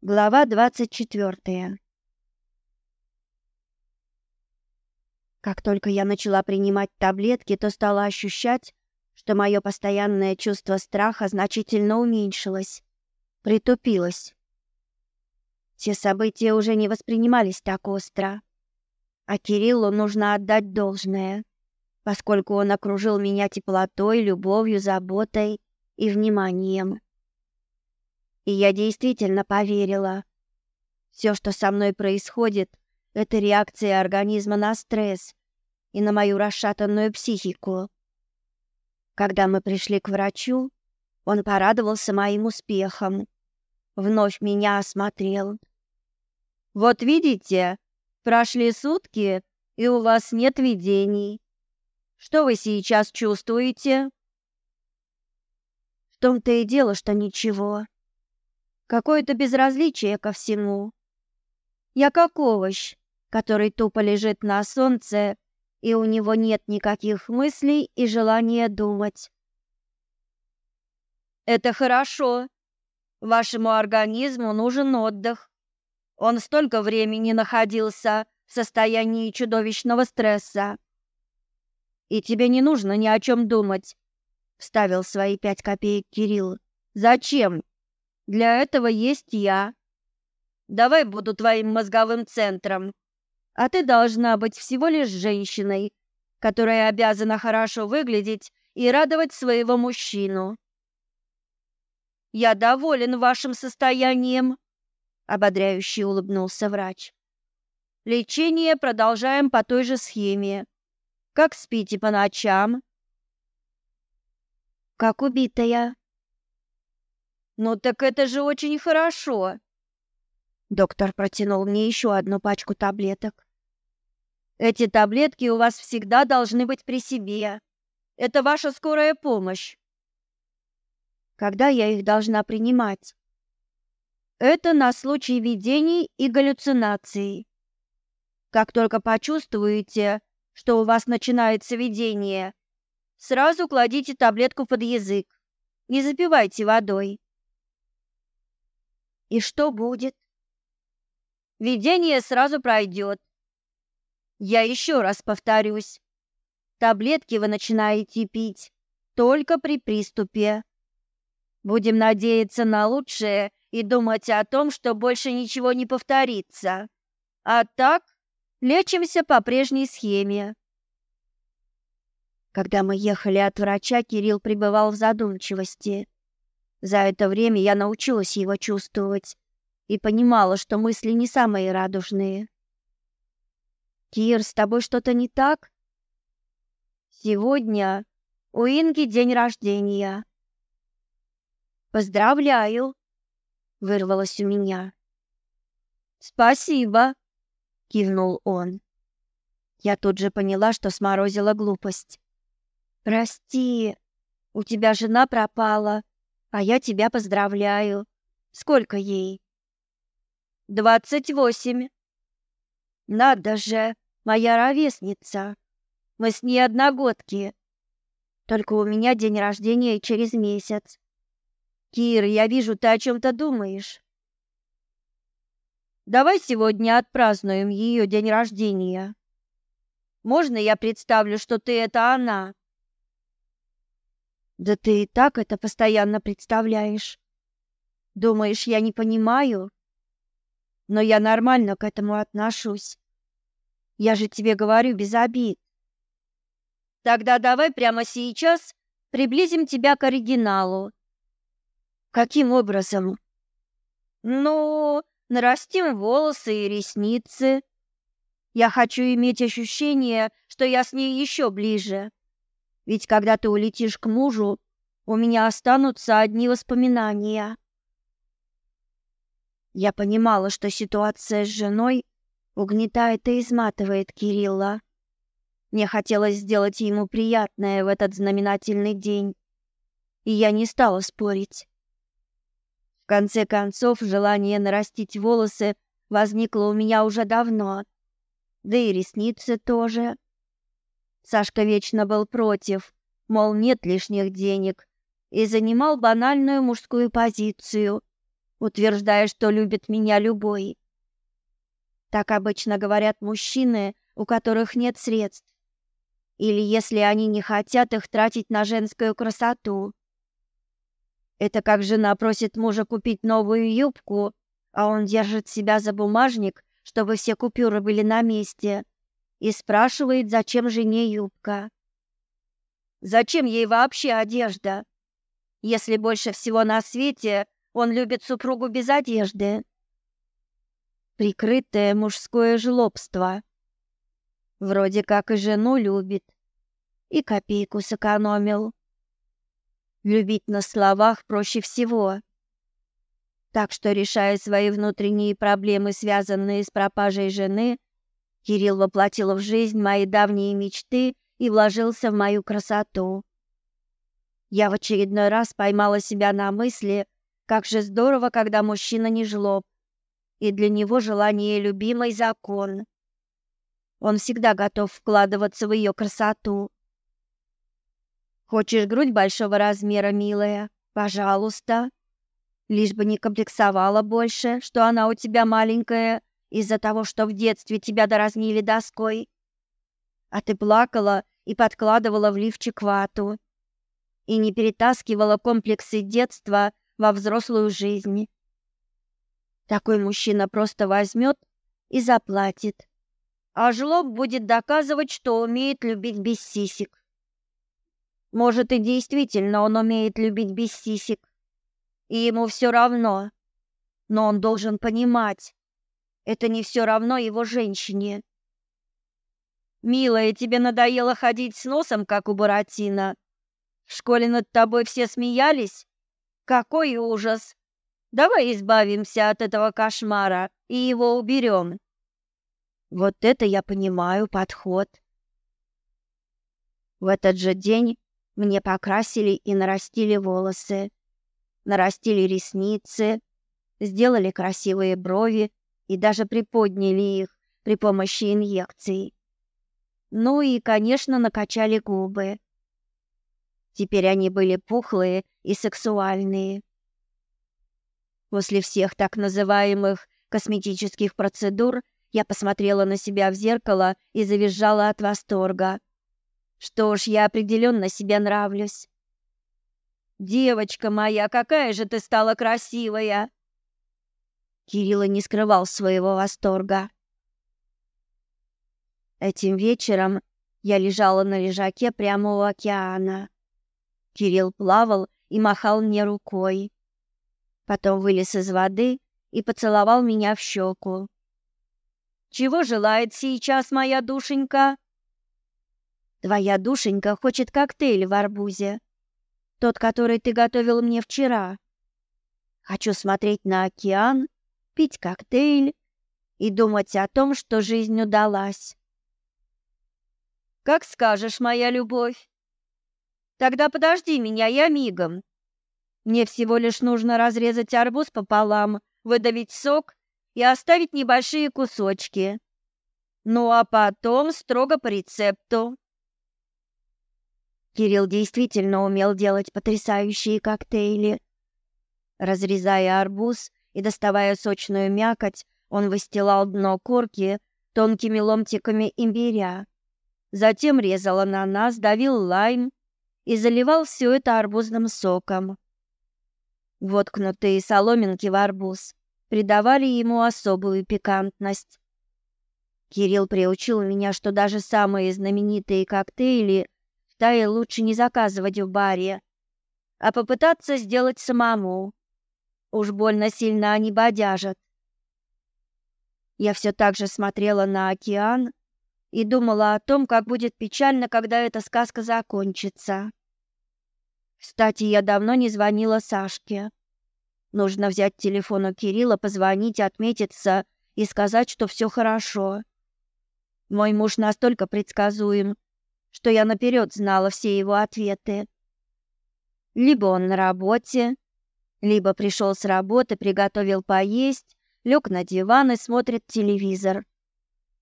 Глава 24. Как только я начала принимать таблетки, то стала ощущать, что мое постоянное чувство страха значительно уменьшилось, притупилось. Все события уже не воспринимались так остро. А Кириллу нужно отдать должное, поскольку он окружил меня теплотой, любовью, заботой и вниманием. И я действительно поверила. Все, что со мной происходит, это реакция организма на стресс и на мою расшатанную психику. Когда мы пришли к врачу, он порадовался моим успехом. Вновь меня осмотрел. Вот видите, прошли сутки, и у вас нет видений. Что вы сейчас чувствуете? В том-то и дело, что ничего. Какое-то безразличие ко всему. Я как овощ, который тупо лежит на солнце, и у него нет никаких мыслей и желания думать. Это хорошо. Вашему организму нужен отдых. Он столько времени находился в состоянии чудовищного стресса. И тебе не нужно ни о чем думать, вставил свои пять копеек Кирилл. Зачем? Для этого есть я. Давай буду твоим мозговым центром. А ты должна быть всего лишь женщиной, которая обязана хорошо выглядеть и радовать своего мужчину. Я доволен вашим состоянием, ободряюще улыбнулся врач. Лечение продолжаем по той же схеме. Как спите по ночам? Как убитая. Ну так это же очень хорошо. Доктор протянул мне еще одну пачку таблеток. Эти таблетки у вас всегда должны быть при себе. Это ваша скорая помощь. Когда я их должна принимать? Это на случай видений и галлюцинаций. Как только почувствуете, что у вас начинается видение, сразу кладите таблетку под язык. Не запивайте водой. И что будет? Видение сразу пройдет. Я еще раз повторюсь. Таблетки вы начинаете пить только при приступе. Будем надеяться на лучшее и думать о том, что больше ничего не повторится. А так, лечимся по прежней схеме. Когда мы ехали от врача, Кирилл пребывал в задумчивости. За это время я научилась его чувствовать и понимала, что мысли не самые радужные. Кир, с тобой что-то не так? Сегодня у Инги день рождения. Поздравляю, вырвалось у меня. Спасибо, кивнул он. Я тут же поняла, что сморозила глупость. Прости, у тебя жена пропала. А я тебя поздравляю. Сколько ей? Двадцать восемь. Надо же, моя ровесница. Мы с ней одногодки. Только у меня день рождения через месяц. Кир, я вижу, ты о чем то думаешь. Давай сегодня отпразднуем ее день рождения. Можно я представлю, что ты это она? Да ты и так это постоянно представляешь. Думаешь, я не понимаю? Но я нормально к этому отношусь. Я же тебе говорю без обид. Тогда давай прямо сейчас приблизим тебя к оригиналу. Каким образом? Ну, нарастим волосы и ресницы. Я хочу иметь ощущение, что я с ней еще ближе. Ведь когда ты улетишь к мужу, у меня останутся одни воспоминания. Я понимала, что ситуация с женой угнетает и изматывает Кирилла. Мне хотелось сделать ему приятное в этот знаменательный день, и я не стала спорить. В конце концов, желание нарастить волосы возникло у меня уже давно, да и ресницы тоже. Сашка вечно был против, мол, нет лишних денег, и занимал банальную мужскую позицию. утверждая, что любит меня любой. Так обычно говорят мужчины, у которых нет средств. Или если они не хотят их тратить на женскую красоту. Это как жена просит мужа купить новую юбку, а он держит себя за бумажник, чтобы все купюры были на месте, и спрашивает, зачем жене юбка. Зачем ей вообще одежда? Если больше всего на свете он любит супругу без одежды. Прикрытое мужское жлобство. Вроде как и жену любит, и копейку сэкономил. Любить на словах проще всего. Так что, решая свои внутренние проблемы, связанные с пропажей жены, Кирилл воплотил в жизнь мои давние мечты и вложился в мою красоту. Я в очередной раз поймала себя на мысли, как же здорово, когда мужчина не жлоб, и для него желание любимой закон. Он всегда готов вкладываться в ее красоту. Хочешь грудь большого размера, милая? Пожалуйста. Лишь бы не комплексовала больше, что она у тебя маленькая из-за того, что в детстве тебя дразнили доской. А ты плакала и подкладывала в лифчик вату. И не перетаскивала комплексы детства во взрослую жизнь. Такой мужчина просто возьмет и заплатит. А жлоб будет доказывать, что умеет любить без сисек. Может, и действительно он умеет любить без сисек. И ему все равно. Но он должен понимать, это не все равно его женщине. Милая, тебе надоело ходить с носом, как у Буратино? В школе над тобой все смеялись? Какой ужас! Давай избавимся от этого кошмара и его уберем. Вот это я понимаю подход. В этот же день мне покрасили и нарастили волосы, нарастили ресницы, сделали красивые брови и даже приподняли их при помощи инъекций. Ну и, конечно, накачали губы. Теперь они были пухлые и сексуальные. После всех так называемых косметических процедур я посмотрела на себя в зеркало и завизжала от восторга. Что ж, я определенно себе нравлюсь. Девочка моя, какая же ты стала красивая. Кирилл не скрывал своего восторга. Этим вечером я лежала на лежаке прямо у океана. Кирилл плавал и махал мне рукой. Потом вылез из воды и поцеловал меня в щеку. «Чего желает сейчас моя душенька?» «Твоя душенька хочет коктейль в арбузе. Тот, который ты готовил мне вчера. Хочу смотреть на океан, пить коктейль и думать о том, что жизнь удалась». «Как скажешь, моя любовь!» Тогда подожди меня, я мигом. Мне всего лишь нужно разрезать арбуз пополам, выдавить сок и оставить небольшие кусочки. Ну а потом строго по рецепту. Кирилл действительно умел делать потрясающие коктейли. Разрезая арбуз и доставая сочную мякоть, он выстилал дно корки тонкими ломтиками имбиря. Затем резал ананас, давил лайм и заливал все это арбузным соком. Воткнутые соломинки в арбуз придавали ему особую пикантность. Кирилл приучил меня, что даже самые знаменитые коктейли в Тае лучше не заказывать в баре, а попытаться сделать самому. Уж больно сильно они бодяжат. Я все так же смотрела на океан и думала о том, как будет печально, когда эта сказка закончится. Кстати, я давно не звонила Сашке. Нужно взять телефон у Кирилла, позвонить, отметиться и сказать, что все хорошо. Мой муж настолько предсказуем, что я наперед знала все его ответы. Либо он на работе, либо пришел с работы, приготовил поесть, лег на диван и смотрит телевизор.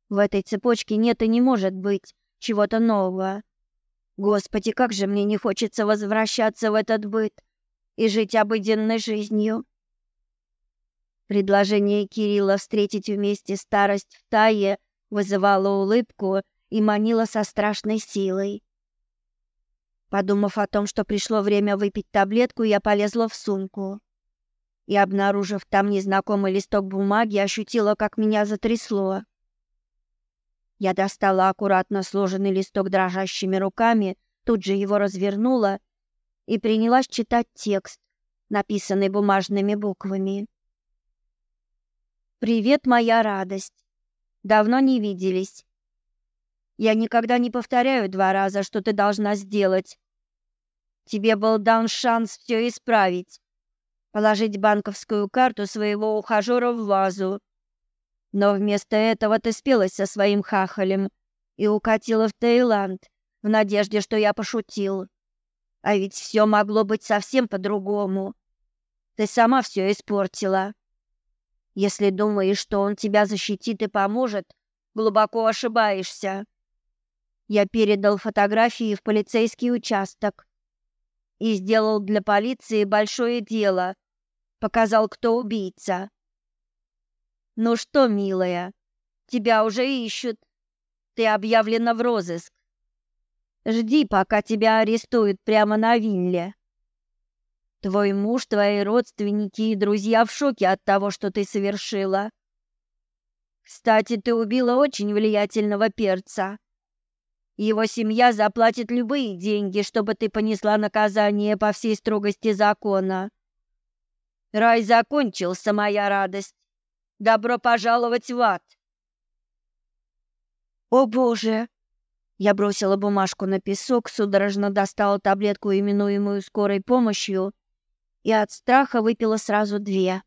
В этой цепочке нет и не может быть чего-то нового. Господи, как же мне не хочется возвращаться в этот быт и жить обыденной жизнью. Предложение Кирилла встретить вместе старость в тае вызывало улыбку и манило со страшной силой. Подумав о том, что пришло время выпить таблетку, я полезла в сумку. И, обнаружив там незнакомый листок бумаги, ощутила, как меня затрясло. Я достала аккуратно сложенный листок дрожащими руками, тут же его развернула и принялась читать текст, написанный бумажными буквами. «Привет, моя радость. Давно не виделись. Я никогда не повторяю два раза, что ты должна сделать. Тебе был дан шанс все исправить. Положить банковскую карту своего ухажера в вазу. Но вместо этого ты спелась со своим хахалем и укатила в Таиланд в надежде, что я пошутил. А ведь все могло быть совсем по-другому. Ты сама все испортила. Если думаешь, что он тебя защитит и поможет, глубоко ошибаешься. Я передал фотографии в полицейский участок и сделал для полиции большое дело. Показал, кто убийца. Ну что, милая, тебя уже ищут. Ты объявлена в розыск. Жди, пока тебя арестуют прямо на вилле. Твой муж, твои родственники и друзья в шоке от того, что ты совершила. Кстати, ты убила очень влиятельного перца. Его семья заплатит любые деньги, чтобы ты понесла наказание по всей строгости закона. Рай закончился, моя радость. Добро пожаловать в ад. О, боже. Я бросила бумажку на песок, судорожно достала таблетку, именуемую скорой помощью, и от страха выпила сразу две.